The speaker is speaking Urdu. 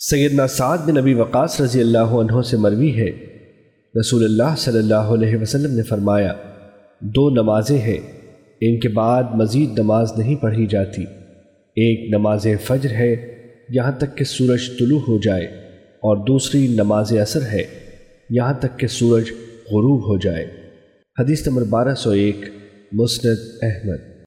سیدنا سعد بن نبی وقاص رضی اللہ عنہ سے مروی ہے۔ رسول اللہ صلی اللہ علیہ وسلم نے فرمایا، دو نمازیں ہیں، ان کے بعد مزید نماز نہیں پڑھی جاتی۔ ایک نماز فجر ہے، یہاں تک کہ سورج طلوع ہو جائے، اور دوسری نماز اثر ہے، یہاں تک کہ سورج غروب ہو جائے۔ حدیث نمبر بارہ سو ایک، مسند احمد۔